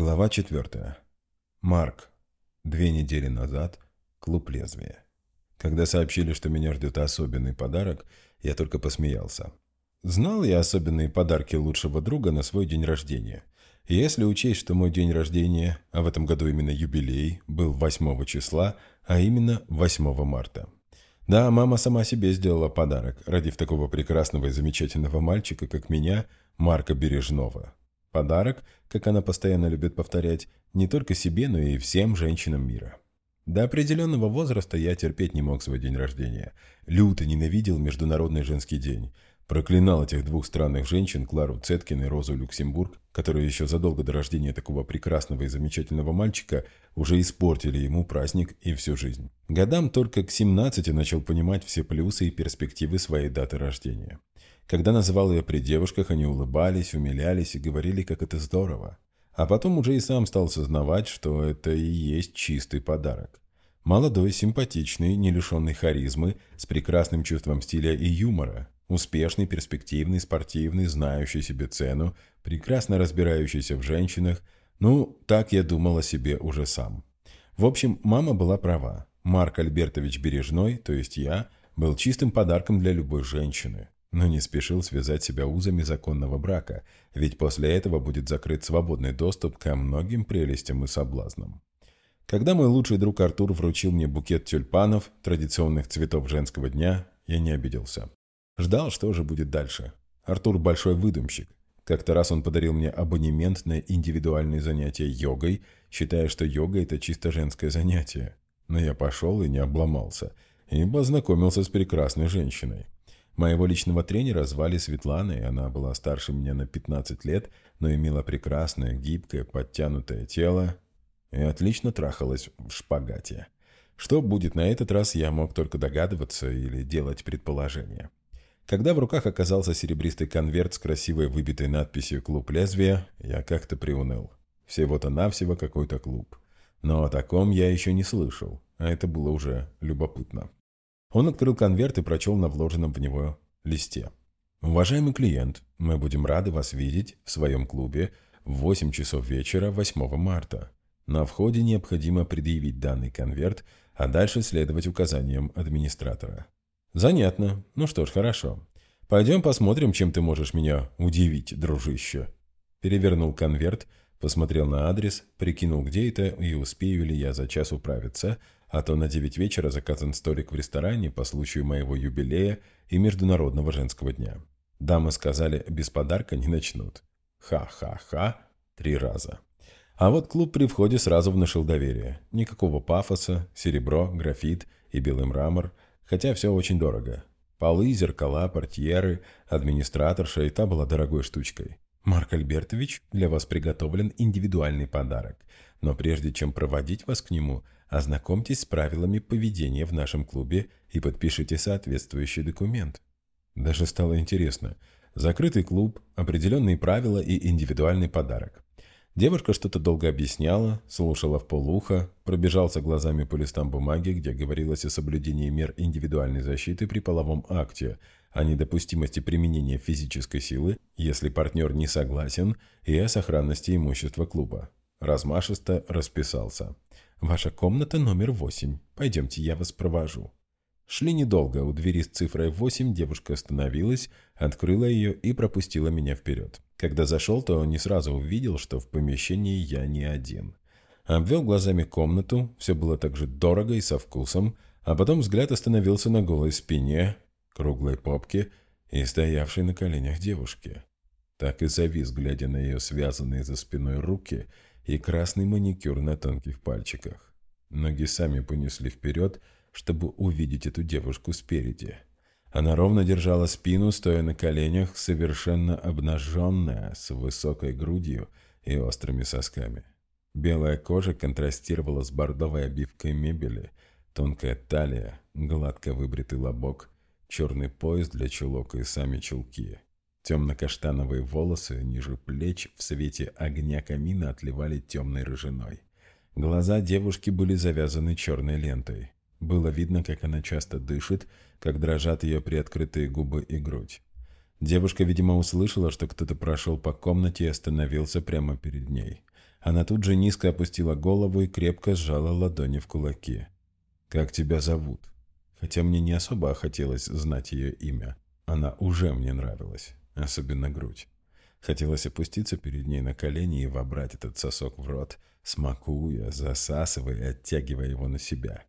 Глава 4. Марк. Две недели назад. Клуб лезвия. Когда сообщили, что меня ждет особенный подарок, я только посмеялся. Знал я особенные подарки лучшего друга на свой день рождения. И если учесть, что мой день рождения, а в этом году именно юбилей, был 8 числа, а именно 8 марта. Да, мама сама себе сделала подарок, родив такого прекрасного и замечательного мальчика, как меня, Марка Бережного. Подарок, как она постоянно любит повторять, не только себе, но и всем женщинам мира. До определенного возраста я терпеть не мог свой день рождения. Люто ненавидел Международный женский день. Проклинал этих двух странных женщин, Клару Цеткин и Розу Люксембург, которые еще задолго до рождения такого прекрасного и замечательного мальчика уже испортили ему праздник и всю жизнь. Годам только к 17 начал понимать все плюсы и перспективы своей даты рождения. Когда называл ее при девушках, они улыбались, умилялись и говорили, как это здорово. А потом уже и сам стал сознавать, что это и есть чистый подарок. Молодой, симпатичный, не лишенный харизмы, с прекрасным чувством стиля и юмора. Успешный, перспективный, спортивный, знающий себе цену, прекрасно разбирающийся в женщинах. Ну, так я думал о себе уже сам. В общем, мама была права. Марк Альбертович Бережной, то есть я, был чистым подарком для любой женщины но не спешил связать себя узами законного брака, ведь после этого будет закрыт свободный доступ ко многим прелестям и соблазнам. Когда мой лучший друг Артур вручил мне букет тюльпанов, традиционных цветов женского дня, я не обиделся. Ждал, что же будет дальше. Артур большой выдумщик. Как-то раз он подарил мне абонемент на индивидуальные занятия йогой, считая, что йога – это чисто женское занятие. Но я пошел и не обломался, и познакомился с прекрасной женщиной. Моего личного тренера звали Светлана, и она была старше меня на 15 лет, но имела прекрасное, гибкое, подтянутое тело и отлично трахалась в шпагате. Что будет на этот раз, я мог только догадываться или делать предположения. Когда в руках оказался серебристый конверт с красивой выбитой надписью «Клуб лезвия», я как-то приуныл. Всего-то навсего какой-то клуб. Но о таком я еще не слышал, а это было уже любопытно. Он открыл конверт и прочел на вложенном в него листе. «Уважаемый клиент, мы будем рады вас видеть в своем клубе в 8 часов вечера 8 марта. На входе необходимо предъявить данный конверт, а дальше следовать указаниям администратора». «Занятно. Ну что ж, хорошо. Пойдем посмотрим, чем ты можешь меня удивить, дружище». Перевернул конверт, посмотрел на адрес, прикинул, где это и успею ли я за час управиться – а то на 9 вечера заказан столик в ресторане по случаю моего юбилея и Международного женского дня. Дамы сказали, без подарка не начнут. Ха-ха-ха, три раза. А вот клуб при входе сразу внушил доверие. Никакого пафоса, серебро, графит и белый мрамор, хотя все очень дорого. Полы, зеркала, портьеры, администраторша и та была дорогой штучкой. «Марк Альбертович, для вас приготовлен индивидуальный подарок. Но прежде чем проводить вас к нему, ознакомьтесь с правилами поведения в нашем клубе и подпишите соответствующий документ». Даже стало интересно. Закрытый клуб, определенные правила и индивидуальный подарок. Девушка что-то долго объясняла, слушала в полуха, пробежался глазами по листам бумаги, где говорилось о соблюдении мер индивидуальной защиты при половом акте, о недопустимости применения физической силы, если партнер не согласен, и о сохранности имущества клуба. Размашисто расписался. «Ваша комната номер восемь. Пойдемте, я вас провожу». Шли недолго. У двери с цифрой 8 девушка остановилась, открыла ее и пропустила меня вперед. Когда зашел, то не сразу увидел, что в помещении я не один. Обвел глазами комнату, все было так же дорого и со вкусом, а потом взгляд остановился на голой спине, круглой попке и стоявшей на коленях девушки. Так и завис, глядя на ее связанные за спиной руки и красный маникюр на тонких пальчиках. Ноги сами понесли вперед, чтобы увидеть эту девушку спереди. Она ровно держала спину, стоя на коленях, совершенно обнаженная, с высокой грудью и острыми сосками. Белая кожа контрастировала с бордовой обивкой мебели, тонкая талия, гладко выбритый лобок, черный пояс для чулок и сами чулки. Темно-каштановые волосы ниже плеч в свете огня камина отливали темной рыжиной. Глаза девушки были завязаны черной лентой. Было видно, как она часто дышит, как дрожат ее приоткрытые губы и грудь. Девушка, видимо, услышала, что кто-то прошел по комнате и остановился прямо перед ней. Она тут же низко опустила голову и крепко сжала ладони в кулаки. «Как тебя зовут?» Хотя мне не особо хотелось знать ее имя. Она уже мне нравилась, особенно грудь. Хотелось опуститься перед ней на колени и вобрать этот сосок в рот, смакуя, засасывая и оттягивая его на себя.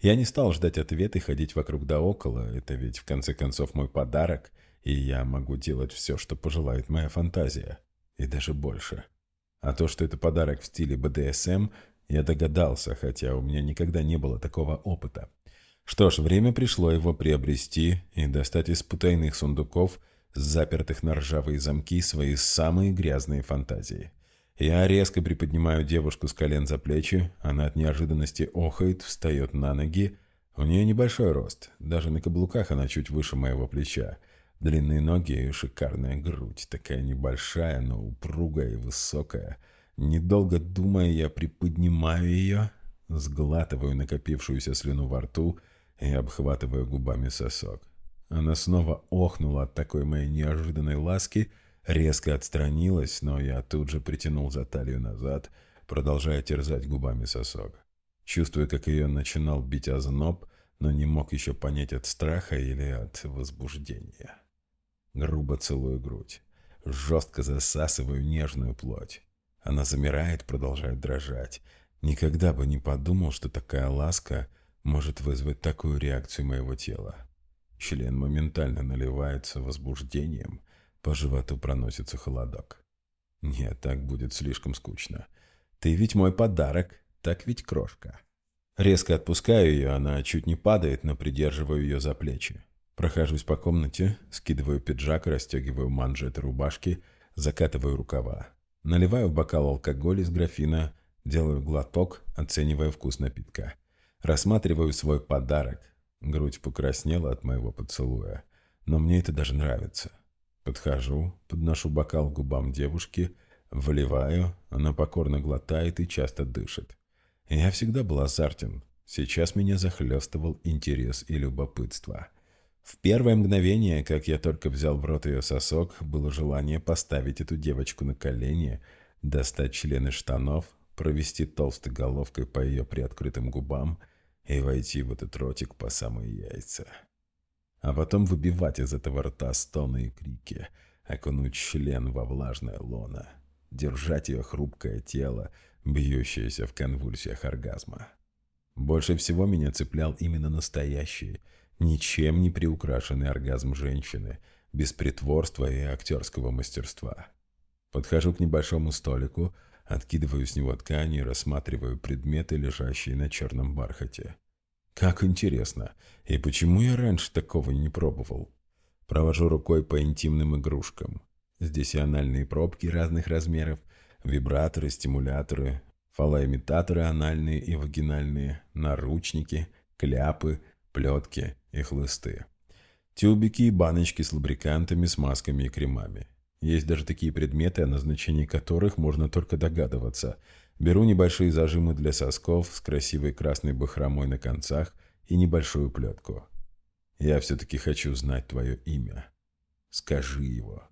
Я не стал ждать ответ и ходить вокруг да около, это ведь в конце концов мой подарок, и я могу делать все, что пожелает моя фантазия. И даже больше. А то, что это подарок в стиле БДСМ, я догадался, хотя у меня никогда не было такого опыта. Что ж, время пришло его приобрести и достать из потайных сундуков, запертых на ржавые замки, свои самые грязные фантазии. Я резко приподнимаю девушку с колен за плечи, она от неожиданности охает, встает на ноги. У нее небольшой рост, даже на каблуках она чуть выше моего плеча. Длинные ноги и шикарная грудь, такая небольшая, но упругая и высокая. Недолго думая, я приподнимаю ее, сглатываю накопившуюся слюну во рту и обхватываю губами сосок. Она снова охнула от такой моей неожиданной ласки, резко отстранилась, но я тут же притянул за талию назад, продолжая терзать губами сосок. Чувствуя, как ее начинал бить озноб, но не мог еще понять от страха или от возбуждения. Грубо целую грудь. Жестко засасываю нежную плоть. Она замирает, продолжает дрожать. Никогда бы не подумал, что такая ласка может вызвать такую реакцию моего тела. Член моментально наливается возбуждением, по животу проносится холодок. Нет, так будет слишком скучно. Ты ведь мой подарок, так ведь крошка. Резко отпускаю ее, она чуть не падает, но придерживаю ее за плечи. Прохожусь по комнате, скидываю пиджак, расстегиваю манжеты рубашки, закатываю рукава. Наливаю в бокал алкоголь из графина, делаю глоток, оценивая вкус напитка. Рассматриваю свой подарок. Грудь покраснела от моего поцелуя. Но мне это даже нравится. Подхожу, подношу бокал к губам девушки, выливаю, она покорно глотает и часто дышит. Я всегда был азартен. Сейчас меня захлестывал интерес и любопытство. В первое мгновение, как я только взял в рот ее сосок, было желание поставить эту девочку на колени, достать члены штанов, провести толстой головкой по ее приоткрытым губам и войти в этот ротик по самые яйца. А потом выбивать из этого рта стоны и крики, окунуть член во влажное лоно, держать ее хрупкое тело, бьющееся в конвульсиях оргазма. Больше всего меня цеплял именно настоящий, Ничем не приукрашенный оргазм женщины, без притворства и актерского мастерства. Подхожу к небольшому столику, откидываю с него ткани и рассматриваю предметы, лежащие на черном бархате. Как интересно, и почему я раньше такого не пробовал? Провожу рукой по интимным игрушкам. Здесь и анальные пробки разных размеров, вибраторы, стимуляторы, фалоимитаторы анальные и вагинальные, наручники, кляпы, плетки и хлысты. Тюбики и баночки с лубрикантами, смазками и кремами. Есть даже такие предметы, о назначении которых можно только догадываться. Беру небольшие зажимы для сосков с красивой красной бахромой на концах и небольшую плетку. Я все-таки хочу знать твое имя. Скажи его.